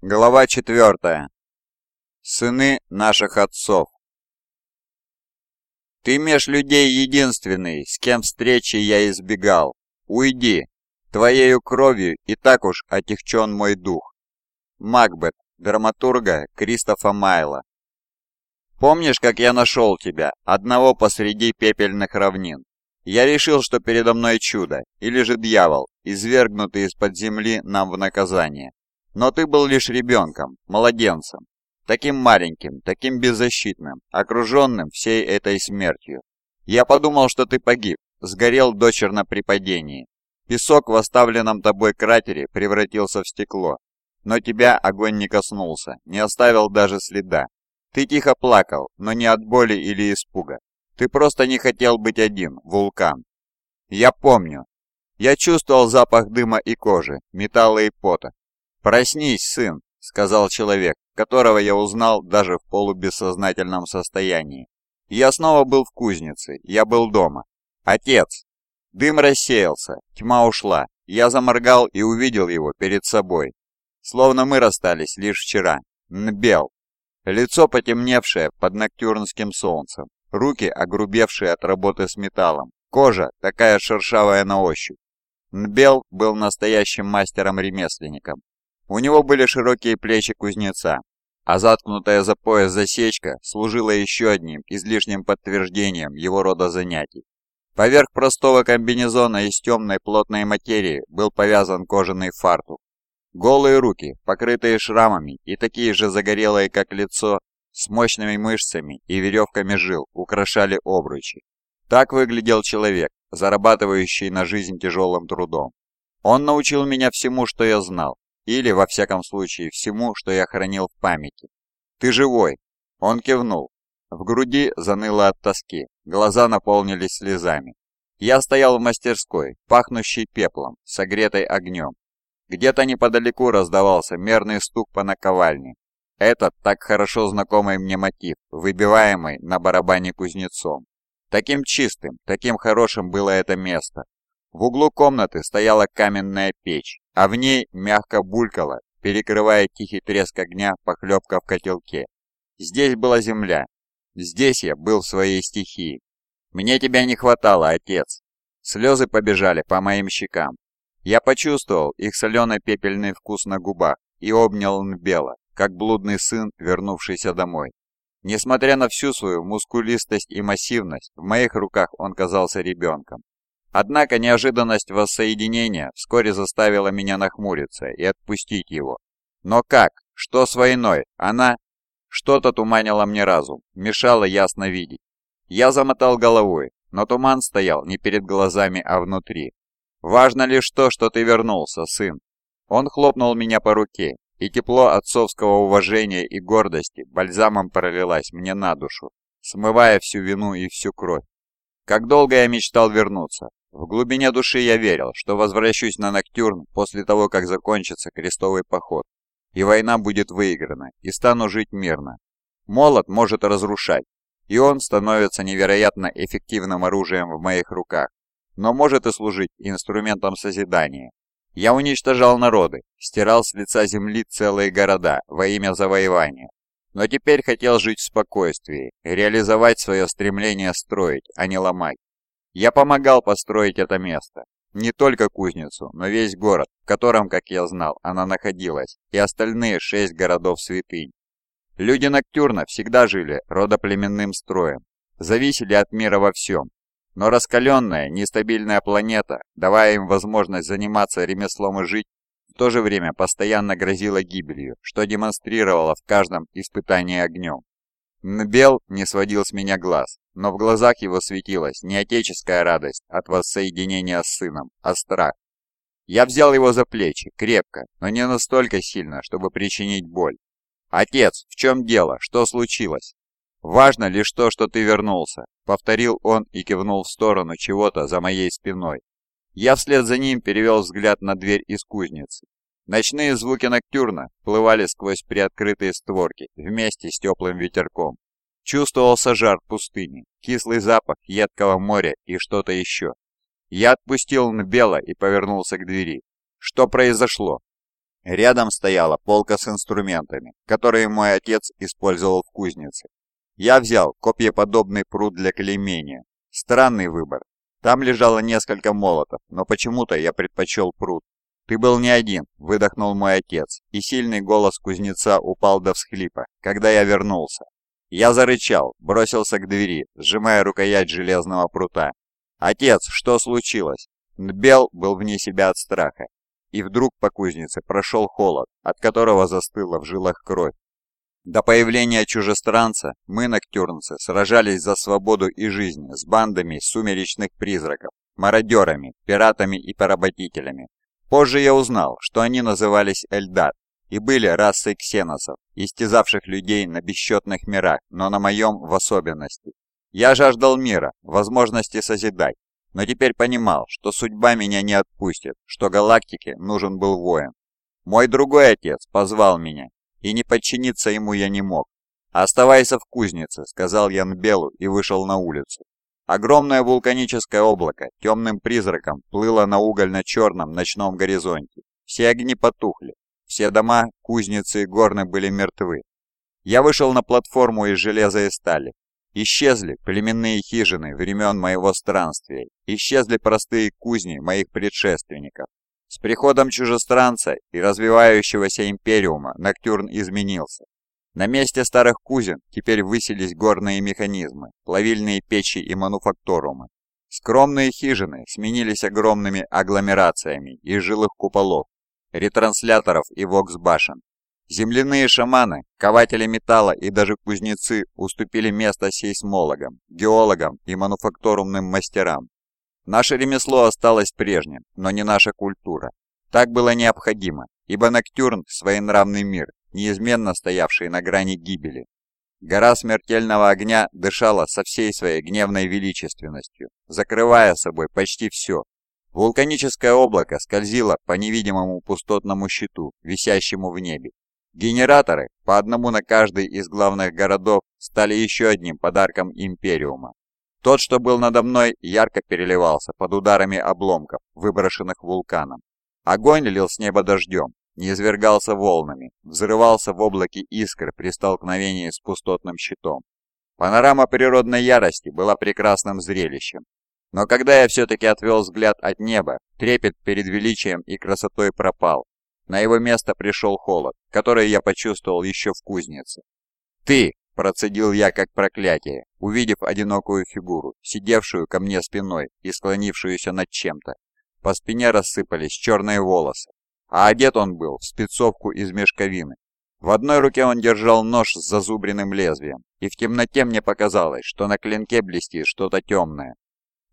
Глава 4. Сыны наших отцов. Ты меж людей единственный, с кем встречи я избегал. Уйди, твоею кровью и так уж отягчен мой дух. Макбет, драматурга Кристофа Майла. Помнишь, как я нашел тебя, одного посреди пепельных равнин? Я решил, что передо мной чудо, или же дьявол, извергнутый из-под земли нам в наказание. Но ты был лишь ребенком, младенцем, таким маленьким, таким беззащитным, окруженным всей этой смертью. Я подумал, что ты погиб, сгорел дочерно при падении. Песок в оставленном тобой кратере превратился в стекло, но тебя огонь не коснулся, не оставил даже следа. Ты тихо плакал, но не от боли или испуга. Ты просто не хотел быть один, вулкан. Я помню. Я чувствовал запах дыма и кожи, металла и пота. «Проснись, сын», — сказал человек, которого я узнал даже в полубессознательном состоянии. Я снова был в кузнице, я был дома. «Отец!» Дым рассеялся, тьма ушла. Я заморгал и увидел его перед собой. Словно мы расстались лишь вчера. Нбел. Лицо потемневшее под ноктюрнским солнцем. Руки, огрубевшие от работы с металлом. Кожа, такая шершавая на ощупь. Нбел был настоящим мастером-ремесленником. У него были широкие плечи кузнеца, а заткнутая за пояс засечка служила еще одним излишним подтверждением его рода занятий. Поверх простого комбинезона из темной плотной материи был повязан кожаный фартук. Голые руки, покрытые шрамами и такие же загорелые, как лицо, с мощными мышцами и веревками жил, украшали обручи. Так выглядел человек, зарабатывающий на жизнь тяжелым трудом. Он научил меня всему, что я знал, или, во всяком случае, всему, что я хранил в памяти. «Ты живой!» Он кивнул. В груди заныло от тоски, глаза наполнились слезами. Я стоял в мастерской, пахнущей пеплом, согретой огнем. Где-то неподалеку раздавался мерный стук по наковальне. Этот так хорошо знакомый мне мотив, выбиваемый на барабане кузнецом. Таким чистым, таким хорошим было это место, в углу комнаты стояла каменная печь, а в ней мягко булькала, перекрывая тихий треск огня, похлебка в котелке. Здесь была земля. Здесь я был в своей стихии. Мне тебя не хватало, отец. Слезы побежали по моим щекам. Я почувствовал их солено-пепельный вкус на губах и обнял Нбела, как блудный сын, вернувшийся домой. Несмотря на всю свою мускулистость и массивность, в моих руках он казался ребенком. Однако неожиданность воссоединения вскоре заставила меня нахмуриться и отпустить его. Но как? Что с войной? Она... Что-то туманило мне разум, мешало ясно видеть. Я замотал головой, но туман стоял не перед глазами, а внутри. «Важно лишь то, что ты вернулся, сын». Он хлопнул меня по руке, и тепло отцовского уважения и гордости бальзамом пролилось мне на душу, смывая всю вину и всю кровь. Как долго я мечтал вернуться, в глубине души я верил, что возвращусь на Ноктюрн после того, как закончится крестовый поход, и война будет выиграна, и стану жить мирно. Молот может разрушать, и он становится невероятно эффективным оружием в моих руках, но может и служить инструментом созидания. Я уничтожал народы, стирал с лица земли целые города во имя завоевания, но теперь хотел жить в спокойствии, реализовать свое стремление строить, а не ломать. Я помогал построить это место. Не только кузницу, но весь город, в котором, как я знал, она находилась, и остальные шесть городов-святынь. Люди Ноктюрна всегда жили родоплеменным строем, зависели от мира во всем. Но раскаленная, нестабильная планета, давая им возможность заниматься ремеслом и жить, в то же время постоянно грозила гибелью, что демонстрировало в каждом испытании огнем. Нбел не сводил с меня глаз, но в глазах его светилась не отеческая радость от воссоединения с сыном, а страх. Я взял его за плечи, крепко, но не настолько сильно, чтобы причинить боль. «Отец, в чем дело? Что случилось?» «Важно лишь то, что ты вернулся», — повторил он и кивнул в сторону чего-то за моей спиной. Я вслед за ним перевел взгляд на дверь из кузницы. Ночные звуки ноктюрна плывали сквозь приоткрытые створки вместе с теплым ветерком. Чувствовался жар пустыни, кислый запах едкого моря и что-то еще. Я отпустил Нбела и повернулся к двери. Что произошло? Рядом стояла полка с инструментами, которые мой отец использовал в кузнице. Я взял копьеподобный пруд для клеймения. Странный выбор. Там лежало несколько молотов, но почему-то я предпочел пруд. «Ты был не один», — выдохнул мой отец, и сильный голос кузнеца упал до всхлипа, когда я вернулся. Я зарычал, бросился к двери, сжимая рукоять железного прута. «Отец, что случилось?» Нбел был вне себя от страха. И вдруг по кузнице прошел холод, от которого застыла в жилах кровь. До появления чужестранца мы, ноктюрнцы, сражались за свободу и жизнь с бандами сумеречных призраков, мародерами, пиратами и поработителями. Позже я узнал, что они назывались Эльдар и были расой ксеносов, истязавших людей на бесчетных мирах, но на моем в особенности. Я жаждал мира, возможности созидать, но теперь понимал, что судьба меня не отпустит, что галактике нужен был воин. Мой другой отец позвал меня, и не подчиниться ему я не мог. «Оставайся в кузнице», — сказал Ян Белу и вышел на улицу. Огромное вулканическое облако темным призраком плыло на угольно-черном ночном горизонте. Все огни потухли, все дома, кузницы и горны были мертвы. Я вышел на платформу из железа и стали. Исчезли племенные хижины времен моего странствия, исчезли простые кузни моих предшественников. С приходом чужестранца и развивающегося империума Ноктюрн изменился. На месте старых кузен теперь высились горные механизмы, плавильные печи и мануфакторумы. Скромные хижины сменились огромными агломерациями из жилых куполов, ретрансляторов и воксбашен. Земляные шаманы, кователи металла и даже кузнецы уступили место сейсмологам, геологам и мануфакторумным мастерам. Наше ремесло осталось прежним, но не наша культура. Так было необходимо, ибо Ноктюрн – своенравный мир, неизменно стоявший на грани гибели. Гора смертельного огня дышала со всей своей гневной величественностью, закрывая собой почти все. Вулканическое облако скользило по невидимому пустотному щиту, висящему в небе. Генераторы, по одному на каждый из главных городов, стали еще одним подарком Империума. Тот, что был надо мной, ярко переливался под ударами обломков, выброшенных вулканом. Огонь лил с неба дождем, не извергался волнами, взрывался в облаке искр при столкновении с пустотным щитом. Панорама природной ярости была прекрасным зрелищем. Но когда я все-таки отвел взгляд от неба, трепет перед величием и красотой пропал. На его место пришел холод, который я почувствовал еще в кузнице. «Ты!» Процедил я как проклятие, увидев одинокую фигуру, сидевшую ко мне спиной и склонившуюся над чем-то. По спине рассыпались черные волосы, а одет он был в спецовку из мешковины. В одной руке он держал нож с зазубренным лезвием, и в темноте мне показалось, что на клинке блестит что-то темное.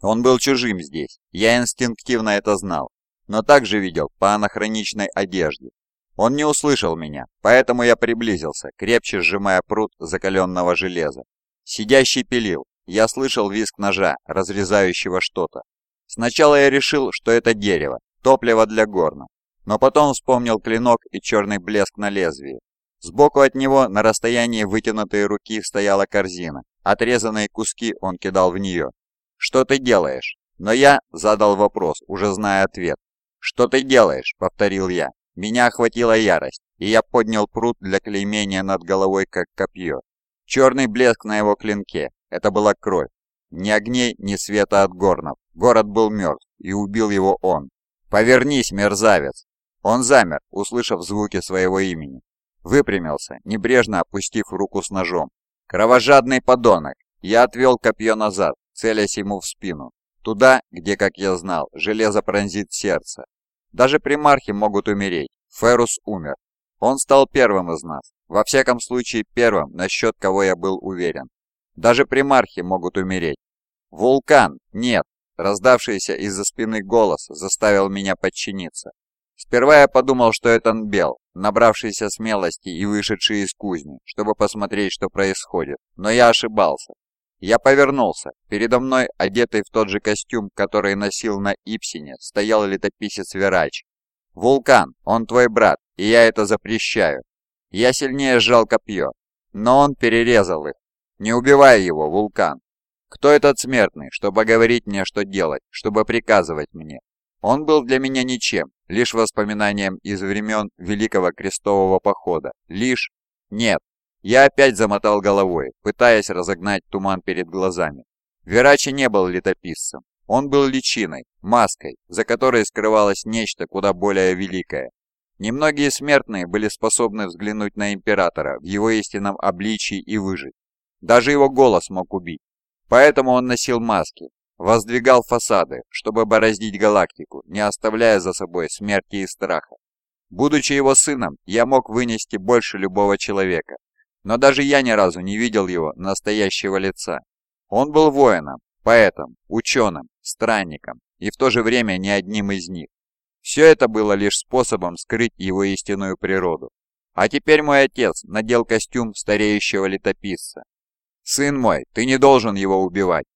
Он был чужим здесь, я инстинктивно это знал, но также видел по анахроничной одежде, он не услышал меня, поэтому я приблизился, крепче сжимая пруд закаленного железа. Сидящий пилил. Я слышал визг ножа, разрезающего что-то. Сначала я решил, что это дерево, топливо для горна. Но потом вспомнил клинок и черный блеск на лезвии. Сбоку от него, на расстоянии вытянутой руки, стояла корзина. Отрезанные куски он кидал в нее. «Что ты делаешь?» Но я задал вопрос, уже зная ответ. «Что ты делаешь?» — повторил я. Меня охватила ярость, и я поднял пруд для клеймения над головой, как копье. Черный блеск на его клинке — это была кровь. Ни огней, ни света от горнов. Город был мертв, и убил его он. «Повернись, мерзавец!» Он замер, услышав звуки своего имени. Выпрямился, небрежно опустив руку с ножом. «Кровожадный подонок!» Я отвел копье назад, целясь ему в спину. Туда, где, как я знал, железо пронзит сердце. Даже примархи могут умереть. Ферус умер. Он стал первым из нас. Во всяком случае, первым, насчет кого я был уверен. Даже примархи могут умереть. «Вулкан! Нет!» Раздавшийся из-за спины голос заставил меня подчиниться. Сперва я подумал, что это Нбел, набравшийся смелости и вышедший из кузни, чтобы посмотреть, что происходит. Но я ошибался. Я повернулся. Передо мной, одетый в тот же костюм, который носил на Ипсине, стоял летописец Верач. «Вулкан, он твой брат, и я это запрещаю». Я сильнее сжал копье, но он перерезал их. «Не убивай его, Вулкан!» «Кто этот смертный, чтобы говорить мне, что делать, чтобы приказывать мне?» Он был для меня ничем, лишь воспоминанием из времен Великого Крестового Похода. Лишь... Нет. Я опять замотал головой, пытаясь разогнать туман перед глазами. Верачи не был летописцем. Он был личиной, маской, за которой скрывалось нечто куда более великое. Немногие смертные были способны взглянуть на Императора в его истинном обличии и выжить. Даже его голос мог убить. Поэтому он носил маски, воздвигал фасады, чтобы бороздить галактику, не оставляя за собой смерти и страха. Будучи его сыном, я мог вынести больше любого человека, но даже я ни разу не видел его настоящего лица. Он был воином, поэтом, ученым, странником и в то же время не одним из них. Все это было лишь способом скрыть его истинную природу. А теперь мой отец надел костюм стареющего летописца. «Сын мой, ты не должен его убивать.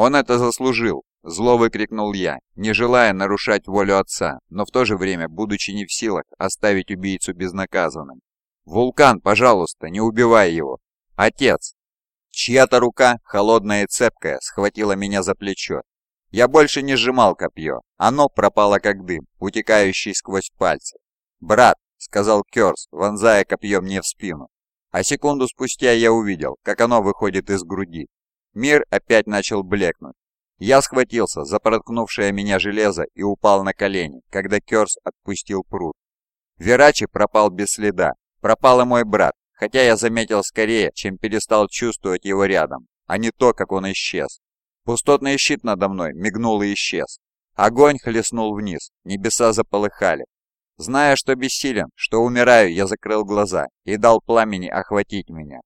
Он это заслужил!» Зло выкрикнул я, не желая нарушать волю отца, но в то же время будучи не в силах оставить убийцу безнаказанным. «Вулкан, пожалуйста, не убивай его! Отец!» Чья-то рука, холодная и цепкая, схватила меня за плечо. Я больше не сжимал копье, оно пропало как дым, утекающий сквозь пальцы. «Брат!» — сказал Керс, вонзая копье мне в спину. А секунду спустя я увидел, как оно выходит из груди. Мир опять начал блекнуть. Я схватился за проткнувшее меня железо и упал на колени, когда Керс отпустил пруд. Верачи пропал без следа. Пропал и мой брат, хотя я заметил скорее, чем перестал чувствовать его рядом, а не то, как он исчез. Пустотный щит надо мной мигнул и исчез. Огонь хлестнул вниз, небеса заполыхали. Зная, что бессилен, что умираю, я закрыл глаза и дал пламени охватить меня.